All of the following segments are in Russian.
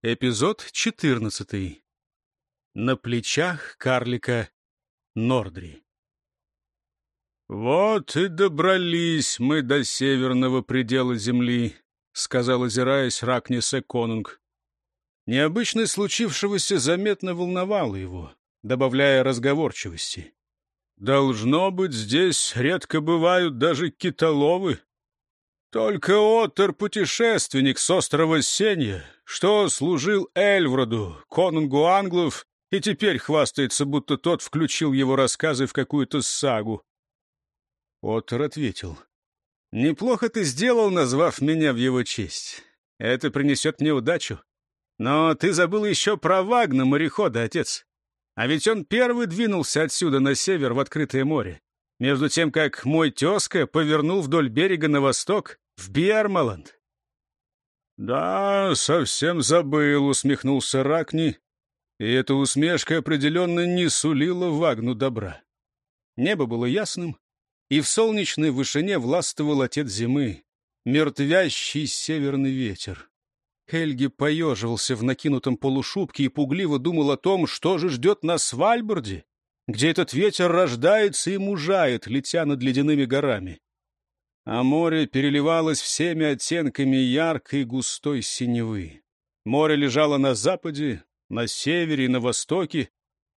Эпизод 14. На плечах карлика Нордри. «Вот и добрались мы до северного предела земли», — сказал, озираясь Ракнисе Конунг. Необычность случившегося заметно волновало его, добавляя разговорчивости. «Должно быть, здесь редко бывают даже китоловы», только Оттер-путешественник с острова Сенья, что служил Эльвроду, конунгу англов, и теперь хвастается, будто тот включил его рассказы в какую-то сагу. Оттер ответил. «Неплохо ты сделал, назвав меня в его честь. Это принесет мне удачу. Но ты забыл еще про Вагна, морехода, отец. А ведь он первый двинулся отсюда на север в открытое море между тем как мой тезка повернул вдоль берега на восток, в Бермаланд. «Да, совсем забыл», — усмехнулся Ракни, и эта усмешка определенно не сулила Вагну добра. Небо было ясным, и в солнечной вышине властвовал отец зимы, мертвящий северный ветер. Хельги поеживался в накинутом полушубке и пугливо думал о том, что же ждет на Свальборде, где этот ветер рождается и мужает, летя над ледяными горами. А море переливалось всеми оттенками яркой густой синевы. Море лежало на западе, на севере и на востоке.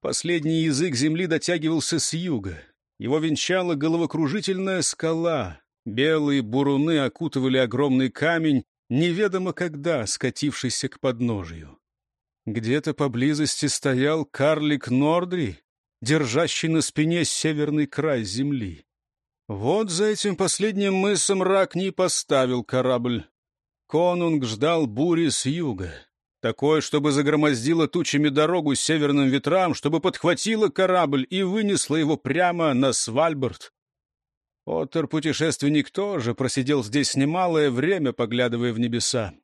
Последний язык земли дотягивался с юга. Его венчала головокружительная скала. Белые буруны окутывали огромный камень, неведомо когда скатившийся к подножию. Где-то поблизости стоял карлик Нордри, держащий на спине северный край земли. Вот за этим последним мысом рак не поставил корабль. Конунг ждал бури с юга. Такое, чтобы загромоздило тучами дорогу северным ветрам, чтобы подхватило корабль и вынесло его прямо на Свальбард. Оттер-путешественник тоже просидел здесь немалое время, поглядывая в небеса.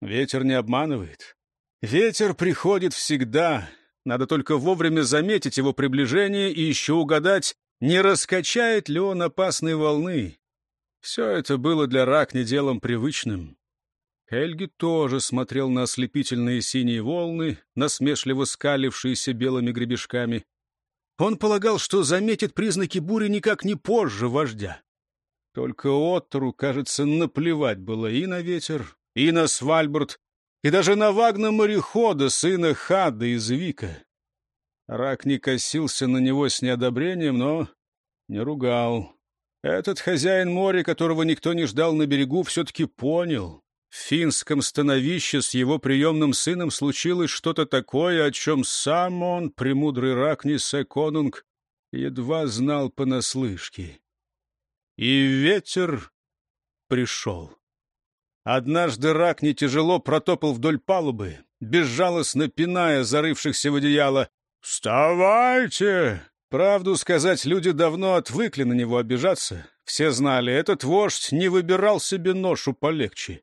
Ветер не обманывает. Ветер приходит всегда, надо только вовремя заметить его приближение и еще угадать, не раскачает ли он опасной волны. Все это было для Ракни делом привычным. Хельги тоже смотрел на ослепительные синие волны, насмешливо скалившиеся белыми гребешками. Он полагал, что заметит признаки бури никак не позже вождя. Только Оттору, кажется, наплевать было и на ветер, и на Свальборд, и даже на Вагна-морехода, сына Хада из Вика. Рак не косился на него с неодобрением, но не ругал. Этот хозяин моря, которого никто не ждал на берегу, все-таки понял. В финском становище с его приемным сыном случилось что-то такое, о чем сам он, премудрый Ракни Секонунг, едва знал понаслышке. И ветер пришел. Однажды рак не тяжело протопал вдоль палубы, безжалостно пиная зарывшихся в одеяло. «Вставайте!» Правду сказать, люди давно отвыкли на него обижаться. Все знали, этот вождь не выбирал себе ношу полегче.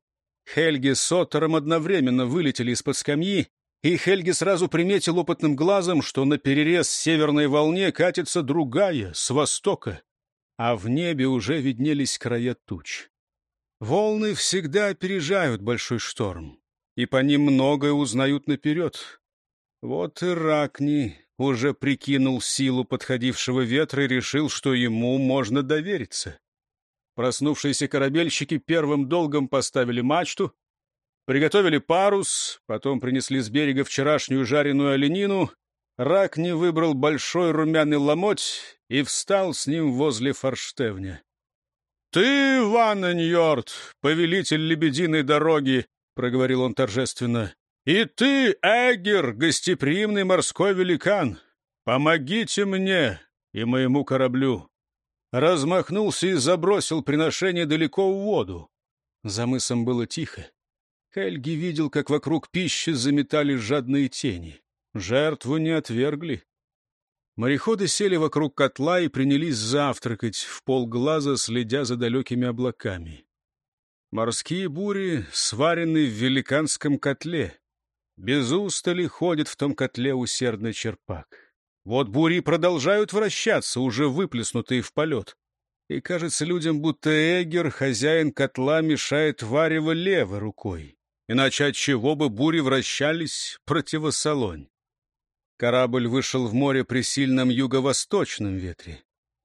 Хельги с Оттером одновременно вылетели из-под скамьи, и Хельги сразу приметил опытным глазом, что на перерез северной волне катится другая, с востока, а в небе уже виднелись края туч. Волны всегда опережают большой шторм, и по ним многое узнают наперед. Вот и Ракни уже прикинул силу подходившего ветра и решил, что ему можно довериться. Проснувшиеся корабельщики первым долгом поставили мачту, приготовили парус, потом принесли с берега вчерашнюю жареную оленину. Ракни выбрал большой румяный ломоть и встал с ним возле форштевня. «Ты, Ванненьорд, повелитель лебединой дороги!» — проговорил он торжественно. «И ты, Эгер, гостеприимный морской великан! Помогите мне и моему кораблю!» Размахнулся и забросил приношение далеко в воду. За мысом было тихо. Хельги видел, как вокруг пищи заметали жадные тени. Жертву не отвергли. Мореходы сели вокруг котла и принялись завтракать, в полглаза следя за далекими облаками. Морские бури сварены в великанском котле. Без устали ходит в том котле усердный черпак. Вот бури продолжают вращаться, уже выплеснутые в полет. И кажется людям, будто Эгер, хозяин котла, мешает варево левой рукой. иначе от чего бы бури вращались противосолонь. Корабль вышел в море при сильном юго-восточном ветре.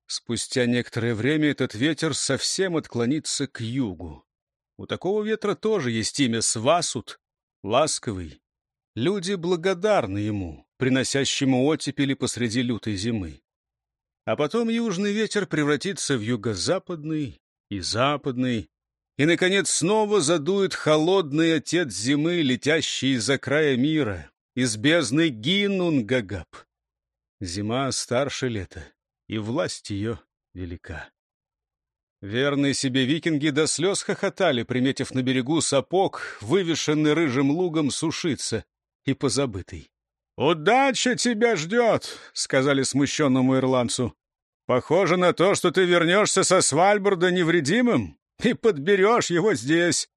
Спустя некоторое время этот ветер совсем отклонится к югу. У такого ветра тоже есть имя Свасут, ласковый. Люди благодарны ему, приносящему оттепели посреди лютой зимы. А потом южный ветер превратится в юго-западный и западный, и, наконец, снова задует холодный отец зимы, летящий из-за края мира, из бездны Гинунгагап. Зима старше лета, и власть ее велика. Верные себе викинги до слез хохотали, приметив на берегу сапог, вывешенный рыжим лугом, сушиться и позабытый. «Удача тебя ждет!» — сказали смущенному ирландцу. «Похоже на то, что ты вернешься со Свальборда невредимым и подберешь его здесь».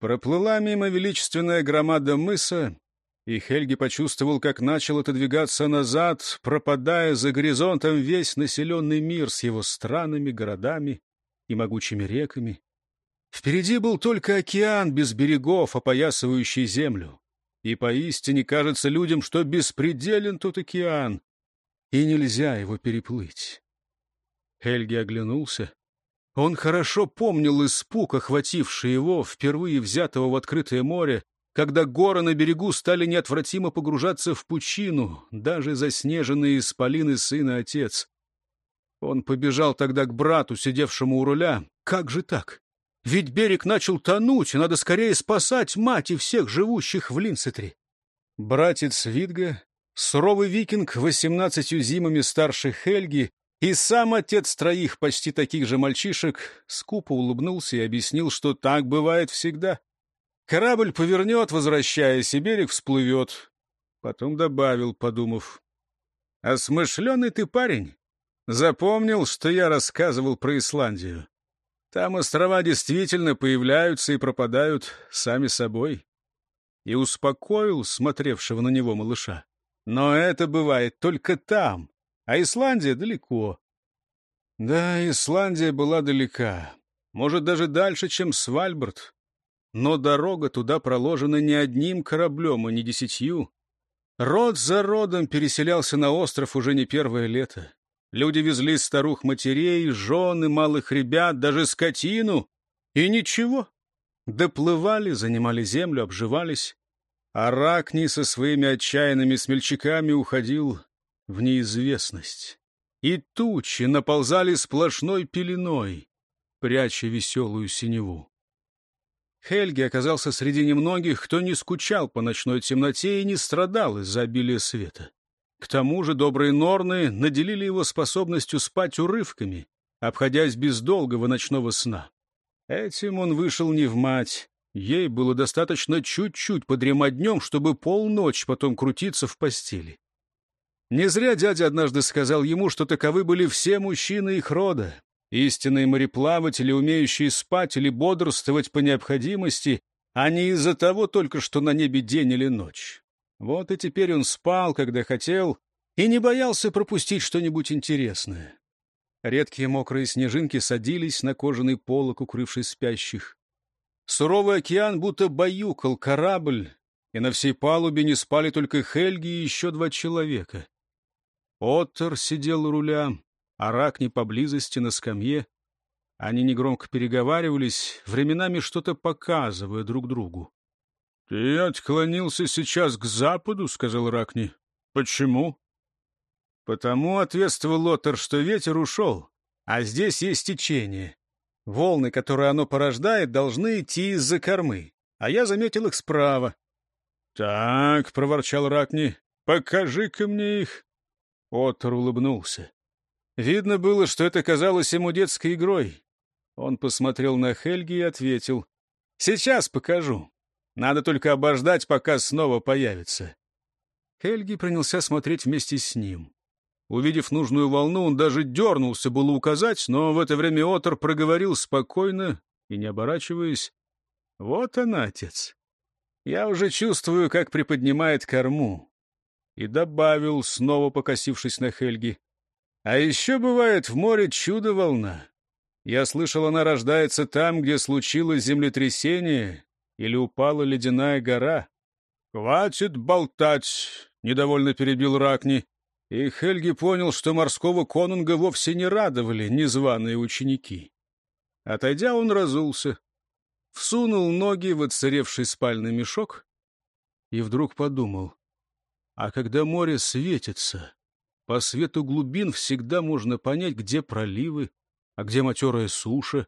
Проплыла мимо величественная громада мыса, и Хельги почувствовал, как начал отодвигаться назад, пропадая за горизонтом весь населенный мир с его странами, городами и могучими реками. Впереди был только океан без берегов, опоясывающий землю. И поистине кажется людям, что беспределен тот океан, и нельзя его переплыть. Хельги оглянулся. Он хорошо помнил испуг, охвативший его, впервые взятого в открытое море, когда горы на берегу стали неотвратимо погружаться в пучину, даже заснеженные исполины сына отец. Он побежал тогда к брату, сидевшему у руля. Как же так? Ведь берег начал тонуть, и надо скорее спасать мать и всех живущих в Линсетре. Братец Витга, суровый викинг, восемнадцатью зимами старше Хельги, и сам отец троих почти таких же мальчишек, скупо улыбнулся и объяснил, что так бывает всегда. Корабль повернет, возвращаясь, и берег всплывет. Потом добавил, подумав. — смышленый ты парень. Запомнил, что я рассказывал про Исландию. Там острова действительно появляются и пропадают сами собой. И успокоил смотревшего на него малыша. Но это бывает только там, а Исландия далеко. Да, Исландия была далека. Может, даже дальше, чем Свальбард. Но дорога туда проложена не одним кораблем, а не десятью. Род за родом переселялся на остров уже не первое лето. Люди везли старух-матерей, жены, малых ребят, даже скотину. И ничего. Доплывали, занимали землю, обживались. А Ракни со своими отчаянными смельчаками уходил в неизвестность. И тучи наползали сплошной пеленой, пряча веселую синеву. Хельги оказался среди немногих, кто не скучал по ночной темноте и не страдал из-за обилия света. К тому же добрые норны наделили его способностью спать урывками, обходясь без долгого ночного сна. Этим он вышел не в мать. Ей было достаточно чуть-чуть подремать днем, чтобы полночь потом крутиться в постели. Не зря дядя однажды сказал ему, что таковы были все мужчины их рода, истинные мореплаватели, умеющие спать или бодрствовать по необходимости, а не из-за того только, что на небе день или ночь. Вот и теперь он спал, когда хотел, и не боялся пропустить что-нибудь интересное. Редкие мокрые снежинки садились на кожаный полок, укрывший спящих. Суровый океан будто баюкал корабль, и на всей палубе не спали только Хельги и еще два человека. Оттер сидел у руля, а Ракни поблизости на скамье. Они негромко переговаривались, временами что-то показывая друг другу. — Ты отклонился сейчас к западу, — сказал Ракни. — Почему? — Потому, — ответствовал Лотер, — что ветер ушел, а здесь есть течение. Волны, которые оно порождает, должны идти из-за кормы, а я заметил их справа. — Так, — проворчал Ракни, — покажи-ка мне их. Оттер улыбнулся. Видно было, что это казалось ему детской игрой. Он посмотрел на Хельги и ответил. — Сейчас покажу. Надо только обождать, пока снова появится. Хельги принялся смотреть вместе с ним. Увидев нужную волну, он даже дернулся было указать, но в это время Отор проговорил спокойно и не оборачиваясь. — Вот она, отец. Я уже чувствую, как приподнимает корму. И добавил, снова покосившись на Хельги. — А еще бывает в море чудо-волна. Я слышал, она рождается там, где случилось землетрясение, или упала ледяная гора. «Хватит болтать!» — недовольно перебил Ракни. И Хельги понял, что морского конунга вовсе не радовали незваные ученики. Отойдя, он разулся, всунул ноги в отсыревший спальный мешок и вдруг подумал, а когда море светится, по свету глубин всегда можно понять, где проливы, а где матерая суша.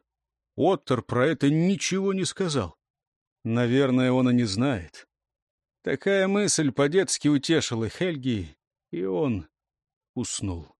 Оттер про это ничего не сказал. Наверное, он и не знает. Такая мысль по-детски утешила Хельги, и он уснул.